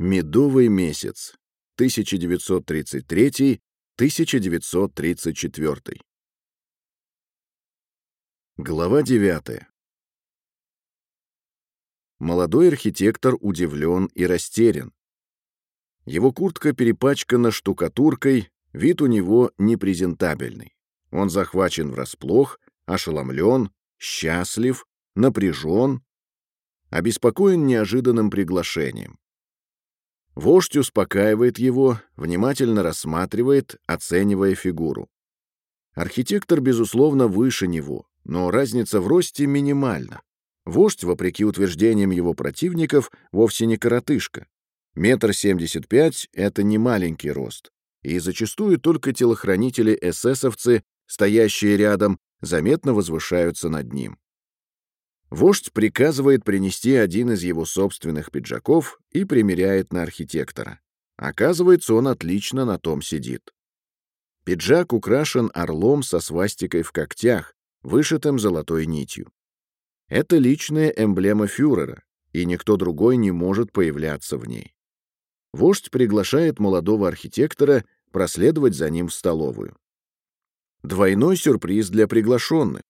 Медовый месяц. 1933-1934. Глава 9. Молодой архитектор удивлен и растерян. Его куртка перепачкана штукатуркой, вид у него непрезентабельный. Он захвачен врасплох, ошеломлен, счастлив, напряжен, обеспокоен неожиданным приглашением. Вождь успокаивает его, внимательно рассматривает, оценивая фигуру. Архитектор, безусловно, выше него, но разница в росте минимальна. Вождь, вопреки утверждениям его противников, вовсе не коротышка. Метр семьдесят пять — это не маленький рост, и зачастую только телохранители-эсэсовцы, стоящие рядом, заметно возвышаются над ним. Вождь приказывает принести один из его собственных пиджаков и примеряет на архитектора. Оказывается, он отлично на том сидит. Пиджак украшен орлом со свастикой в когтях, вышитым золотой нитью. Это личная эмблема фюрера, и никто другой не может появляться в ней. Вождь приглашает молодого архитектора проследовать за ним в столовую. Двойной сюрприз для приглашенных.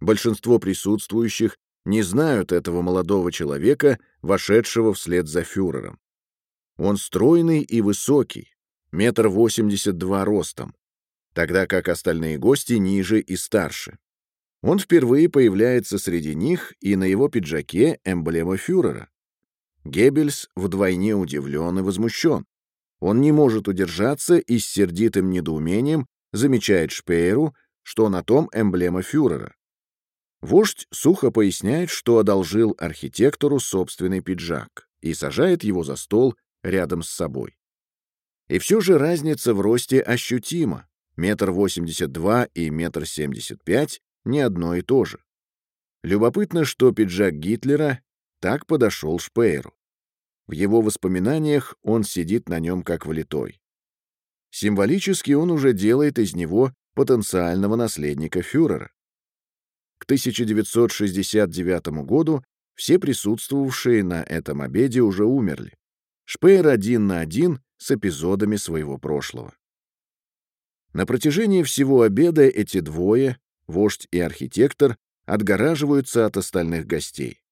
Большинство присутствующих не знают этого молодого человека, вошедшего вслед за фюрером. Он стройный и высокий, метр восемьдесят два ростом, тогда как остальные гости ниже и старше. Он впервые появляется среди них, и на его пиджаке эмблема фюрера. Геббельс вдвойне удивлен и возмущен. Он не может удержаться и с сердитым недоумением замечает Шпееру, что на том эмблема фюрера. Вождь сухо поясняет, что одолжил архитектору собственный пиджак и сажает его за стол рядом с собой. И все же разница в росте ощутима. Метр восемьдесят два и метр семьдесят пять — не одно и то же. Любопытно, что пиджак Гитлера так подошел Шпееру. В его воспоминаниях он сидит на нем как влитой. Символически он уже делает из него потенциального наследника фюрера. К 1969 году все присутствовавшие на этом обеде уже умерли. Шпеер один на один с эпизодами своего прошлого. На протяжении всего обеда эти двое, вождь и архитектор, отгораживаются от остальных гостей.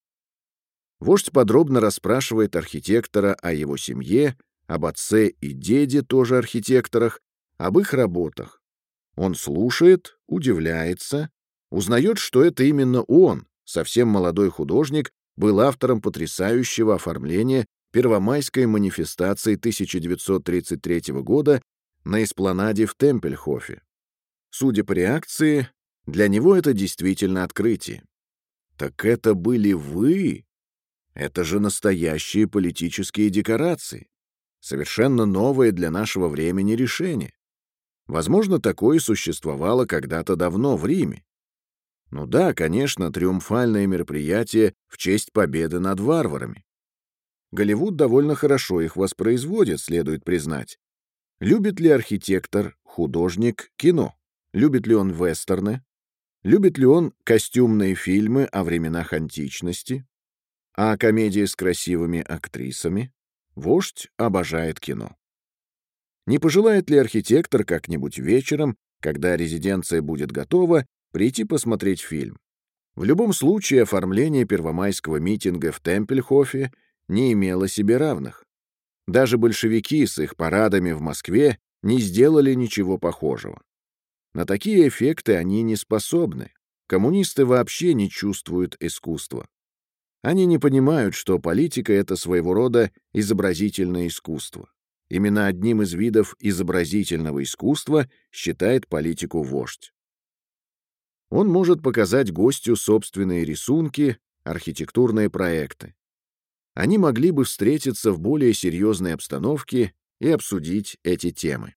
Вождь подробно расспрашивает архитектора о его семье, об отце и деде, тоже архитекторах, об их работах. Он слушает, удивляется, узнает, что это именно он, совсем молодой художник, был автором потрясающего оформления первомайской манифестации 1933 года на эспланаде в Темпельхофе. Судя по реакции, для него это действительно открытие. «Так это были вы? Это же настоящие политические декорации. Совершенно новое для нашего времени решение. Возможно, такое существовало когда-то давно в Риме. Ну да, конечно, триумфальное мероприятие в честь победы над варварами. Голливуд довольно хорошо их воспроизводит, следует признать. Любит ли архитектор, художник кино? Любит ли он вестерны? Любит ли он костюмные фильмы о временах античности? А комедии с красивыми актрисами? Вождь обожает кино. Не пожелает ли архитектор как-нибудь вечером, когда резиденция будет готова, прийти посмотреть фильм. В любом случае оформление первомайского митинга в Темпельхофе не имело себе равных. Даже большевики с их парадами в Москве не сделали ничего похожего. На такие эффекты они не способны. Коммунисты вообще не чувствуют искусства. Они не понимают, что политика — это своего рода изобразительное искусство. Именно одним из видов изобразительного искусства считает политику вождь. Он может показать гостю собственные рисунки, архитектурные проекты. Они могли бы встретиться в более серьезной обстановке и обсудить эти темы.